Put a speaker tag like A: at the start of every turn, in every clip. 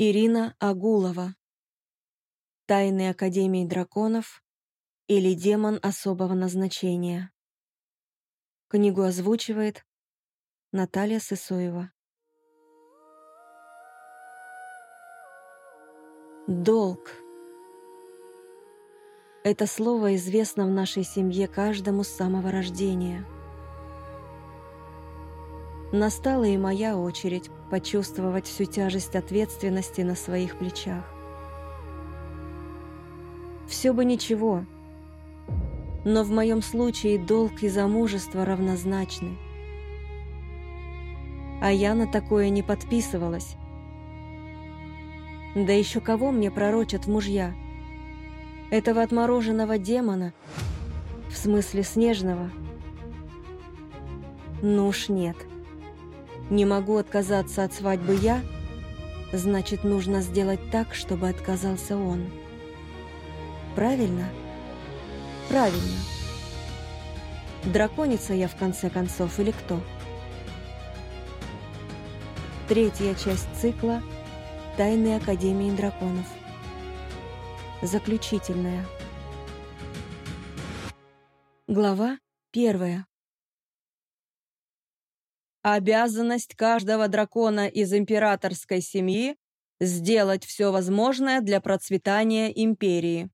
A: Ирина Агулова. Тайны Академии драконов или демон особого назначения. Книгу озвучивает Наталья Сысоева. Долг. Это слово известно в нашей семье каждому с самого рождения. Настала и моя очередь почувствовать всю тяжесть ответственности на своих плечах. Все бы ничего, но в моем случае долг и замужество равнозначны. А я на такое не подписывалась. Да еще кого мне пророчат мужья? Этого отмороженного демона? В смысле снежного? Ну уж нет. Не могу отказаться от свадьбы я, значит, нужно сделать так, чтобы отказался он. Правильно? Правильно. Драконица я в конце концов или кто? Третья часть цикла «Тайны Академии драконов». Заключительная. Глава первая.
B: Обязанность каждого дракона из императорской семьи сделать все возможное для процветания империи.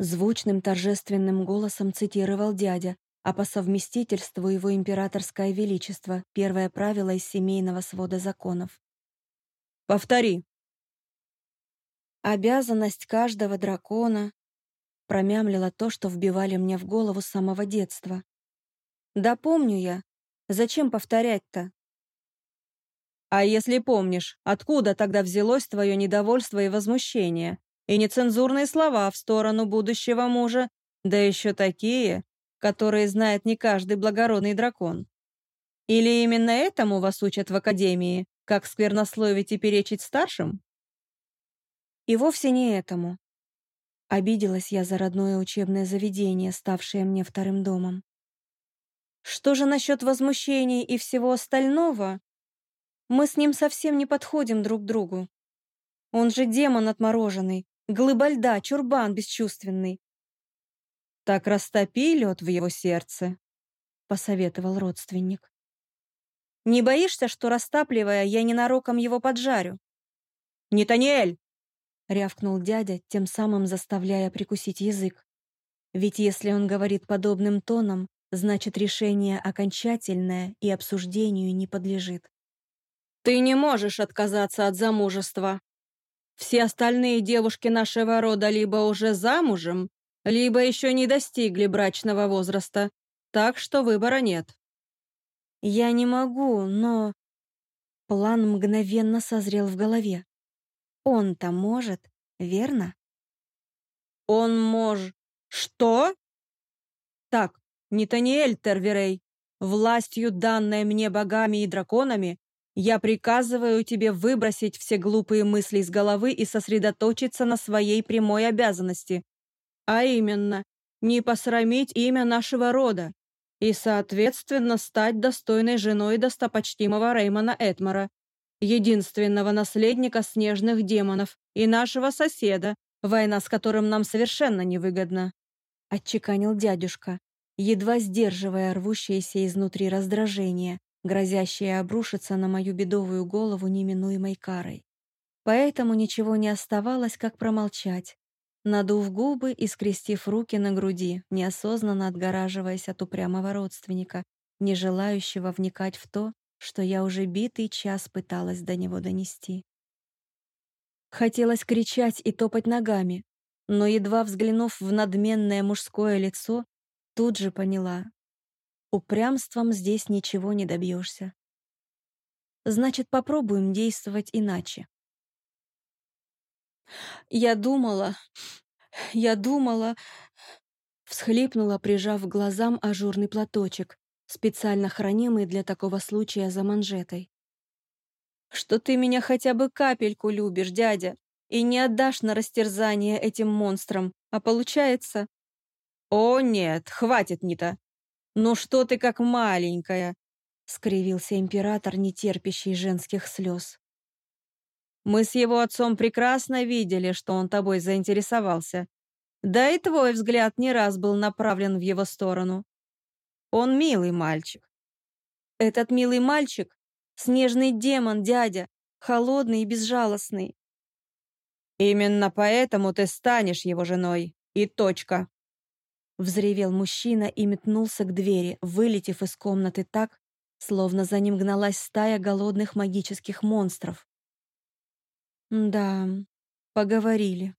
A: Звучным торжественным голосом цитировал дядя, а по совместительству его императорское величество, первое правило из семейного свода законов.
B: «Повтори».
A: «Обязанность каждого дракона», промямлила то, что вбивали мне в голову с самого детства. «Да помню я, Зачем повторять-то?
B: А если помнишь, откуда тогда взялось твое недовольство и возмущение? И нецензурные слова в сторону будущего мужа, да еще такие, которые знает не каждый благородный дракон. Или именно этому вас учат в академии, как сквернословить и перечить старшим?
A: И вовсе не этому. Обиделась я за родное учебное заведение, ставшее мне вторым домом. Что же насчет возмущений и всего остального? Мы с ним совсем не подходим друг другу. Он же демон отмороженный, глыба льда, чурбан бесчувственный.
B: «Так растопи лед в его сердце», —
A: посоветовал родственник. «Не боишься, что, растапливая, я ненароком его поджарю?»
B: «Не Таниэль!»
A: — рявкнул дядя, тем самым заставляя прикусить язык. Ведь если он говорит подобным тоном, значит решение окончательное и обсуждению не подлежит.
B: «Ты не можешь отказаться от замужества. Все остальные девушки нашего рода либо уже замужем, либо еще не достигли брачного возраста, так что выбора нет».
A: «Я не могу, но...» План мгновенно созрел в голове. «Он-то может, верно?»
B: «Он мож... Что?» «Так, Нетаниэль Терверей, властью, данной мне богами и драконами, я приказываю тебе выбросить все глупые мысли из головы и сосредоточиться на своей прямой обязанности, а именно, не посрамить имя нашего рода и, соответственно, стать достойной женой достопочтимого Реймона Этмара, единственного наследника снежных демонов и нашего соседа, война с которым нам совершенно невыгодна», —
A: отчеканил дядюшка, едва сдерживая рвущееся изнутри раздражение, грозящее обрушиться на мою бедовую голову неминуемой карой. Поэтому ничего не оставалось, как промолчать, надув губы и скрестив руки на груди, неосознанно отгораживаясь от упрямого родственника, не желающего вникать в то, что я уже битый час пыталась до него донести. Хотелось кричать и топать ногами, но, едва взглянув в надменное мужское лицо, Тут же поняла. Упрямством здесь ничего не добьешься. Значит, попробуем действовать иначе. Я думала, я думала... Всхлипнула, прижав к глазам ажурный платочек, специально хранимый для такого случая за манжетой. «Что ты меня хотя бы капельку любишь, дядя, и не отдашь на растерзание этим монстрам, а получается,
B: «О, нет, хватит, Нита! Ну что ты как маленькая!»
A: — скривился император, не терпящий женских слез.
B: Мы с его отцом прекрасно видели, что он тобой заинтересовался. Да и твой взгляд не раз был направлен в его сторону. Он милый мальчик.
A: Этот милый мальчик — снежный демон, дядя, холодный и безжалостный.
B: Именно поэтому ты станешь его женой. И точка.
A: Взревел мужчина и метнулся к двери, вылетев из комнаты так, словно за ним гналась стая голодных магических монстров. Да, поговорили.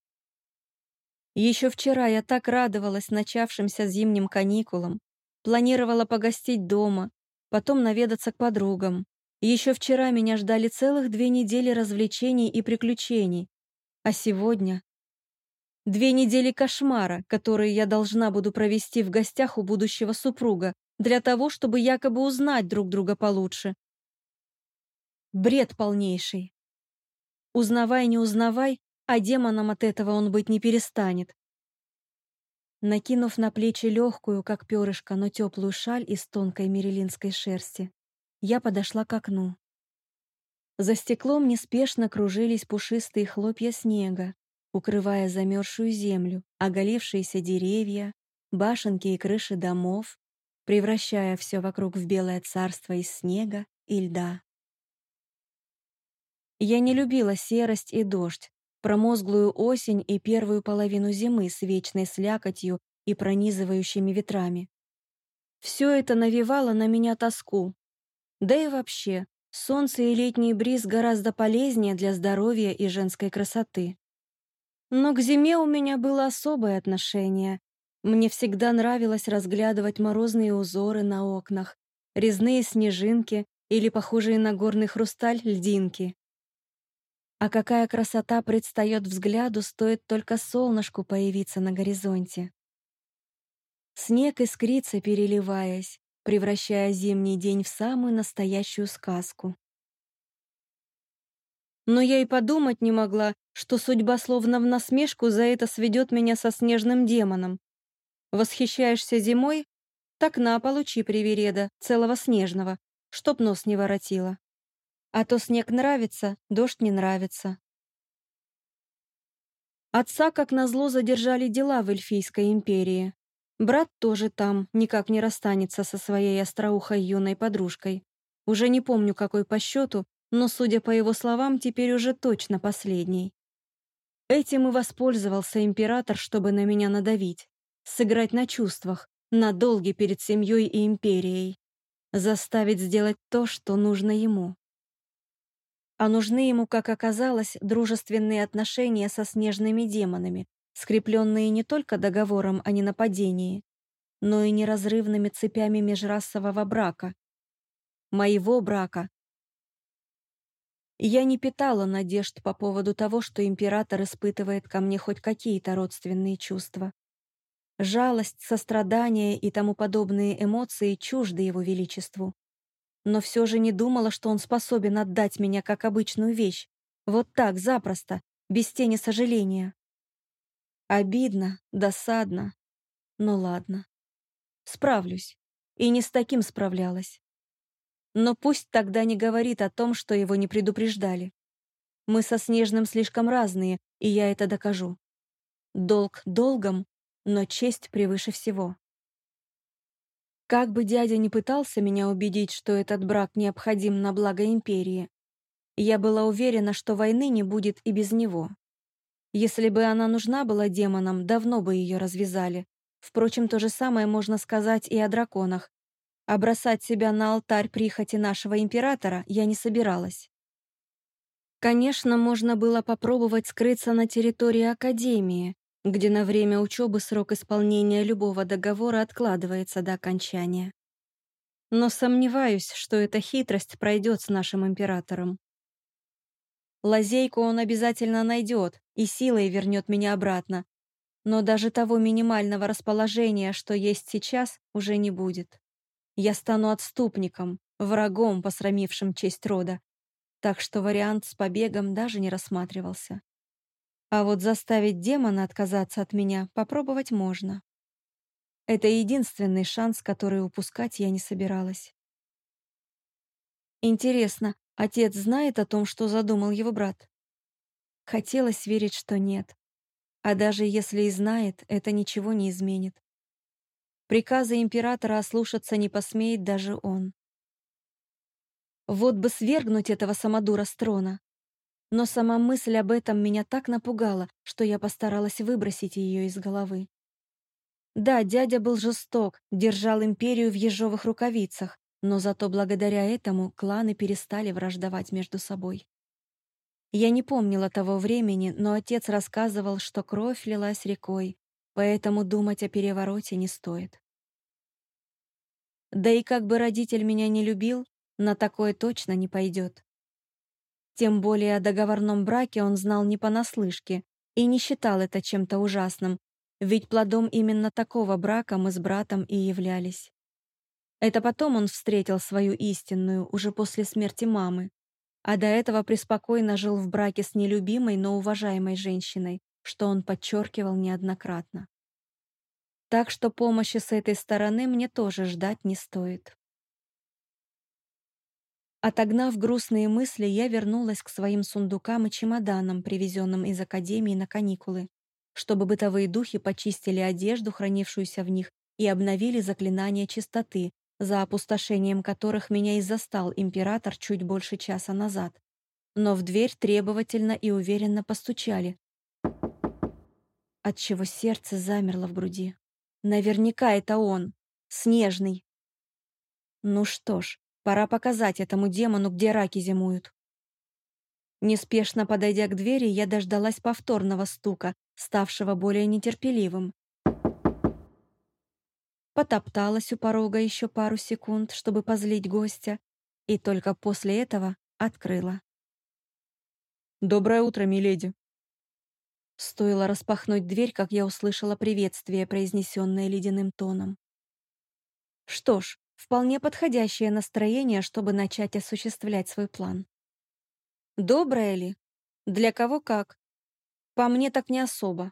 A: Еще вчера я так радовалась начавшимся зимним каникулам, планировала погостить дома, потом наведаться к подругам. Еще вчера меня ждали целых две недели развлечений и приключений, а сегодня Две недели кошмара, которые я должна буду провести в гостях у будущего супруга, для того, чтобы якобы узнать друг друга получше. Бред полнейший. Узнавай, не узнавай, а демоном от этого он быть не перестанет. Накинув на плечи легкую, как перышко, но теплую шаль из тонкой мерилинской шерсти, я подошла к окну. За стеклом неспешно кружились пушистые хлопья снега, укрывая замерзшую землю, оголившиеся деревья, башенки и крыши домов, превращая все вокруг в белое царство из снега и льда. Я не любила серость и дождь, промозглую осень и первую половину зимы с вечной слякотью и пронизывающими ветрами. Все это навевало на меня тоску. Да и вообще, солнце и летний бриз гораздо полезнее для здоровья и женской красоты. Но к зиме у меня было особое отношение. Мне всегда нравилось разглядывать морозные узоры на окнах, резные снежинки или похожие на горный хрусталь льдинки. А какая красота предстает взгляду, стоит только солнышку появиться на горизонте. Снег искрится, переливаясь, превращая зимний день в самую настоящую сказку. Но я и подумать не могла, что судьба словно в насмешку за это сведет меня со снежным демоном. Восхищаешься зимой? Так на, получи привереда, целого снежного, чтоб нос не воротило. А то снег нравится, дождь не нравится. Отца, как назло, задержали дела в Эльфийской империи. Брат тоже там, никак не расстанется со своей остроухой юной подружкой. Уже не помню, какой по счету, но, судя по его словам, теперь уже точно последний. Этим и воспользовался император, чтобы на меня надавить, сыграть на чувствах, на долги перед семьей и империей, заставить сделать то, что нужно ему. А нужны ему, как оказалось, дружественные отношения со снежными демонами, скрепленные не только договором о ненападении, но и неразрывными цепями межрасового брака. Моего брака, я не питала надежд по поводу того, что император испытывает ко мне хоть какие-то родственные чувства. Жалость, сострадание и тому подобные эмоции чужды его величеству. Но все же не думала, что он способен отдать меня как обычную вещь. Вот так, запросто, без тени сожаления. Обидно, досадно. Но ладно. Справлюсь. И не с таким справлялась. Но пусть тогда не говорит о том, что его не предупреждали. Мы со Снежным слишком разные, и я это докажу. Долг долгом, но честь превыше всего. Как бы дядя не пытался меня убедить, что этот брак необходим на благо империи, я была уверена, что войны не будет и без него. Если бы она нужна была демонам, давно бы ее развязали. Впрочем, то же самое можно сказать и о драконах, а бросать себя на алтарь прихоти нашего императора я не собиралась. Конечно, можно было попробовать скрыться на территории Академии, где на время учебы срок исполнения любого договора откладывается до окончания. Но сомневаюсь, что эта хитрость пройдет с нашим императором. Лазейку он обязательно найдет и силой вернет меня обратно, но даже того минимального расположения, что есть сейчас, уже не будет я стану отступником, врагом, посрамившим честь рода. Так что вариант с побегом даже не рассматривался. А вот заставить демона отказаться от меня попробовать можно. Это единственный шанс, который упускать я не собиралась. Интересно, отец знает о том, что задумал его брат? Хотелось верить, что нет. А даже если и знает, это ничего не изменит. Приказа императора ослушаться не посмеет даже он. Вот бы свергнуть этого самодура с трона. Но сама мысль об этом меня так напугала, что я постаралась выбросить ее из головы. Да, дядя был жесток, держал империю в ежовых рукавицах, но зато благодаря этому кланы перестали враждовать между собой. Я не помнила того времени, но отец рассказывал, что кровь лилась рекой, поэтому думать о перевороте не стоит. Да и как бы родитель меня не любил, на такое точно не пойдет. Тем более о договорном браке он знал не понаслышке и не считал это чем-то ужасным, ведь плодом именно такого брака мы с братом и являлись. Это потом он встретил свою истинную, уже после смерти мамы а до этого преспокойно жил в браке с нелюбимой, но уважаемой женщиной, что он подчеркивал неоднократно. Так что помощи с этой стороны мне тоже ждать не стоит. Отогнав грустные мысли, я вернулась к своим сундукам и чемоданам, привезенным из академии на каникулы, чтобы бытовые духи почистили одежду, хранившуюся в них, и обновили заклинания чистоты, за опустошением которых меня и застал император чуть больше часа назад. Но в дверь требовательно и уверенно постучали, отчего сердце замерло в груди. Наверняка это он, Снежный. Ну что ж, пора показать этому демону, где раки зимуют. Неспешно подойдя к двери, я дождалась повторного стука, ставшего более нетерпеливым потопталась у порога еще пару секунд, чтобы позлить гостя, и только после этого открыла.
B: «Доброе утро, миледи!»
A: Стоило распахнуть дверь, как я услышала приветствие, произнесенное ледяным тоном. Что ж, вполне подходящее настроение, чтобы начать осуществлять свой план. Доброе ли? Для кого как? По мне так не особо.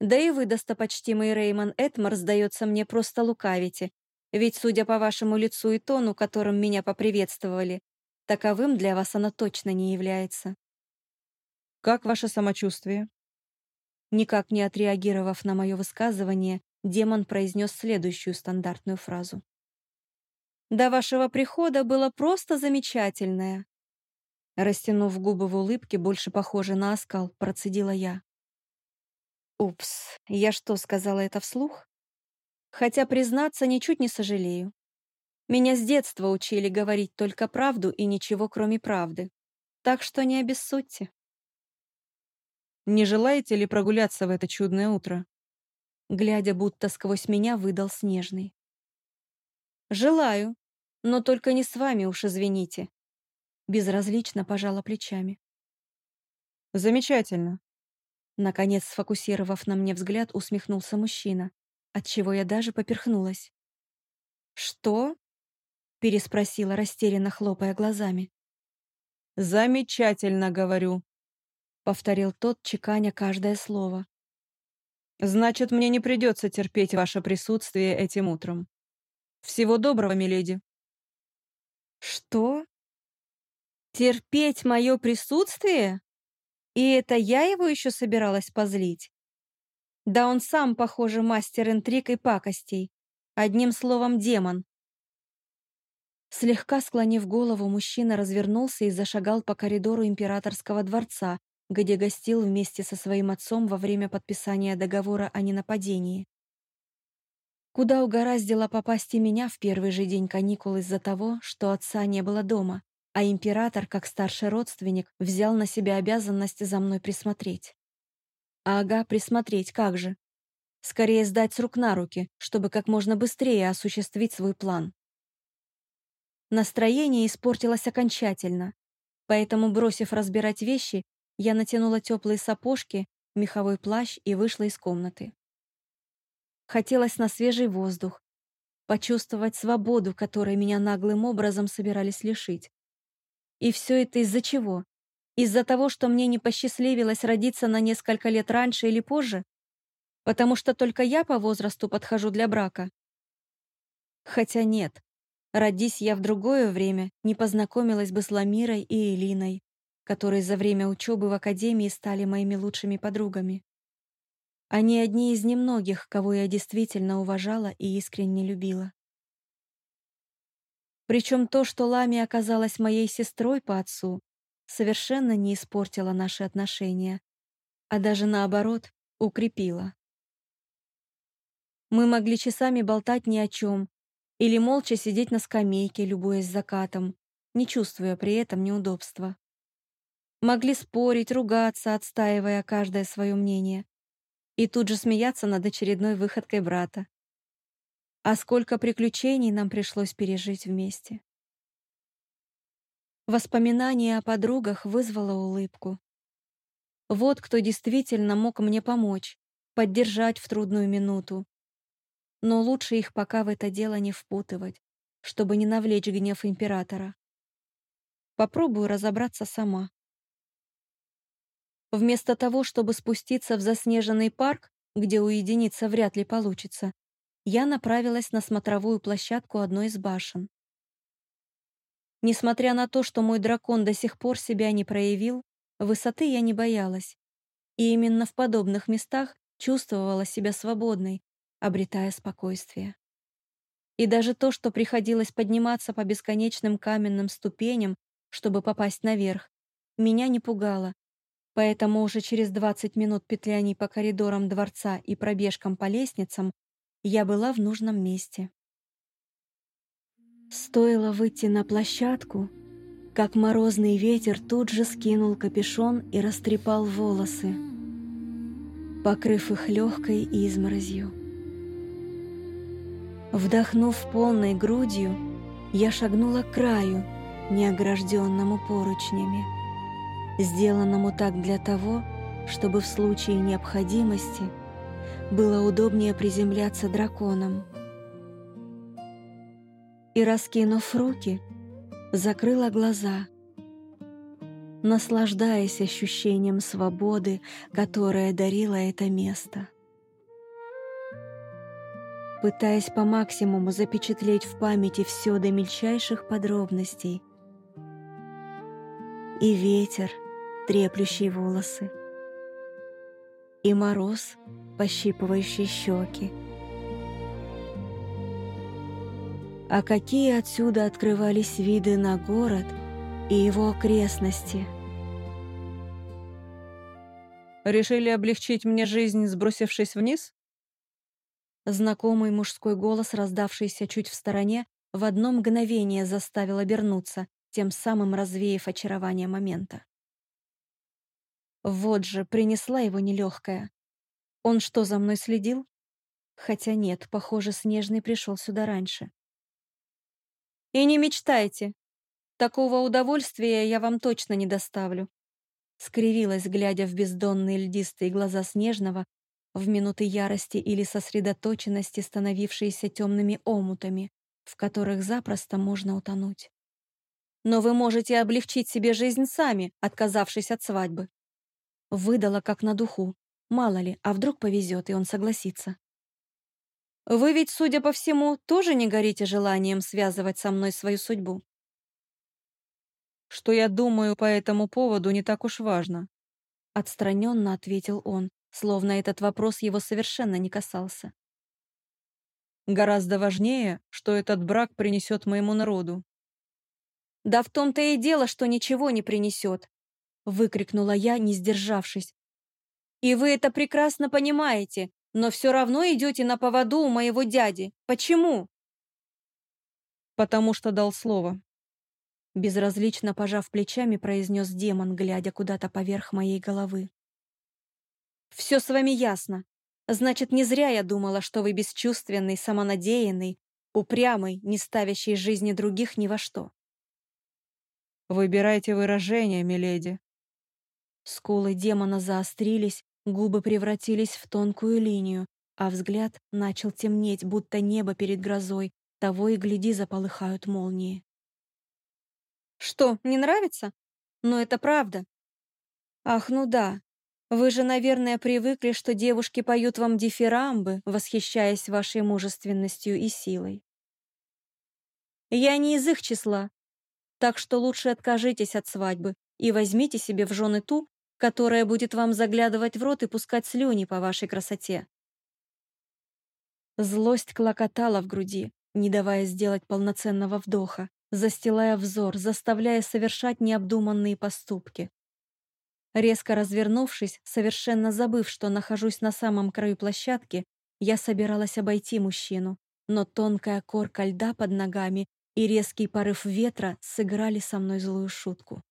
A: Да и вы, достопочтимый Реймон Этмар, сдается мне, просто лукавите. Ведь, судя по вашему лицу и тону, которым меня поприветствовали, таковым для вас оно точно не является.
B: Как ваше самочувствие?
A: Никак не отреагировав на мое высказывание, демон произнес следующую стандартную фразу. «До вашего прихода было просто замечательное». Растянув губы в улыбке, больше похожей на оскал, процедила я. Упс, я что, сказала это вслух? Хотя, признаться, ничуть не сожалею. Меня с детства учили говорить только правду и ничего, кроме правды. Так что не обессудьте.
B: Не желаете ли прогуляться в это чудное утро?
A: Глядя будто сквозь меня, выдал Снежный. Желаю, но только не с вами уж, извините. Безразлично пожала плечами.
B: Замечательно.
A: Наконец, сфокусировав на мне взгляд, усмехнулся мужчина, отчего я даже поперхнулась. «Что?» — переспросила, растерянно хлопая глазами.
B: «Замечательно, говорю», —
A: повторил тот, чеканя каждое слово.
B: «Значит, мне не придется терпеть ваше присутствие этим утром. Всего доброго, миледи».
A: «Что? Терпеть мое присутствие?» И это я его еще собиралась позлить? Да он сам, похоже, мастер интриг и пакостей. Одним словом, демон. Слегка склонив голову, мужчина развернулся и зашагал по коридору императорского дворца, где гостил вместе со своим отцом во время подписания договора о ненападении. Куда угораздило попасть и меня в первый же день каникул из-за того, что отца не было дома а император, как старший родственник, взял на себя обязанность за мной присмотреть. Ага, присмотреть, как же. Скорее сдать с рук на руки, чтобы как можно быстрее осуществить свой план. Настроение испортилось окончательно, поэтому, бросив разбирать вещи, я натянула теплые сапожки, меховой плащ и вышла из комнаты. Хотелось на свежий воздух, почувствовать свободу, которой меня наглым образом собирались лишить. И все это из-за чего? Из-за того, что мне не посчастливилось родиться на несколько лет раньше или позже? Потому что только я по возрасту подхожу для брака? Хотя нет. Родись я в другое время, не познакомилась бы с Ламирой и Элиной, которые за время учебы в академии стали моими лучшими подругами. Они одни из немногих, кого я действительно уважала и искренне любила. Причем то, что Лами оказалась моей сестрой по отцу, совершенно не испортило наши отношения, а даже наоборот, укрепило. Мы могли часами болтать ни о чем или молча сидеть на скамейке, любуясь закатом, не чувствуя при этом неудобства. Могли спорить, ругаться, отстаивая каждое свое мнение, и тут же смеяться над очередной выходкой брата. А сколько приключений нам пришлось пережить вместе. Воспоминание о подругах вызвало улыбку. Вот кто действительно мог мне помочь, поддержать в трудную минуту. Но лучше их пока в это дело не впутывать, чтобы не навлечь гнев императора. Попробую разобраться сама. Вместо того, чтобы спуститься в заснеженный парк, где уединиться вряд ли получится, я направилась на смотровую площадку одной из башен. Несмотря на то, что мой дракон до сих пор себя не проявил, высоты я не боялась. И именно в подобных местах чувствовала себя свободной, обретая спокойствие. И даже то, что приходилось подниматься по бесконечным каменным ступеням, чтобы попасть наверх, меня не пугало, поэтому уже через 20 минут петляний по коридорам дворца и пробежкам по лестницам я была в нужном месте. Стоило выйти на площадку, как морозный ветер тут же скинул капюшон и растрепал волосы, покрыв их легкой изморозью. Вдохнув полной грудью, я шагнула к краю, неогражденному поручнями, сделанному так для того, чтобы в случае необходимости – было удобнее приземляться драконом. И, раскинув руки, закрыла глаза, наслаждаясь ощущением свободы, которое дарило это место. Пытаясь по максимуму запечатлеть в памяти все до мельчайших подробностей. И ветер, треплющий волосы, и мороз, пощипывающий щеки. А какие отсюда открывались виды на город и его окрестности?
B: «Решили облегчить мне жизнь, сбросившись вниз?»
A: Знакомый мужской голос, раздавшийся чуть в стороне, в одно мгновение заставил обернуться, тем самым развеяв очарование момента. Вот же, принесла его нелегкая. Он что, за мной следил? Хотя нет, похоже, Снежный пришел сюда раньше. И не мечтайте. Такого удовольствия я вам точно не доставлю. Скривилась, глядя в бездонные льдистые глаза Снежного, в минуты ярости или сосредоточенности, становившиеся темными омутами, в которых запросто можно утонуть. Но вы можете облегчить себе жизнь сами, отказавшись от свадьбы. Выдала как на духу. Мало ли, а вдруг повезет, и он согласится. Вы ведь, судя по всему, тоже не горите желанием связывать со мной свою судьбу.
B: Что я думаю по этому поводу, не так уж важно.
A: Отстраненно ответил он, словно этот вопрос его совершенно не касался.
B: Гораздо важнее, что этот брак принесет моему народу.
A: Да в том-то и дело, что ничего не принесет, выкрикнула я, не сдержавшись. И вы это прекрасно понимаете, но все равно идете на поводу у моего дяди. Почему?
B: Потому что дал слово.
A: Безразлично пожав плечами, произнес демон, глядя куда-то поверх моей головы. «Все с вами ясно. Значит, не зря я думала, что вы бесчувственный, самонадеянный, упрямый, не ставящий жизни других ни во что».
B: «Выбирайте выражение, миледи»,
A: Скулы демона заострились, губы превратились в тонкую линию, а взгляд начал темнеть, будто небо перед грозой, того и гляди заполыхают молнии. «Что, не нравится? Но это правда». «Ах, ну да. Вы же, наверное, привыкли, что девушки поют вам дифирамбы, восхищаясь вашей мужественностью и силой. Я не из их числа, так что лучше откажитесь от свадьбы, и возьмите себе в жены ту, которая будет вам заглядывать в рот и пускать слюни по вашей красоте. Злость клокотала в груди, не давая сделать полноценного вдоха, застилая взор, заставляя совершать необдуманные поступки. Резко развернувшись, совершенно забыв, что нахожусь на самом краю площадки, я собиралась обойти мужчину, но тонкая корка льда под ногами и резкий порыв ветра сыграли со мной злую шутку.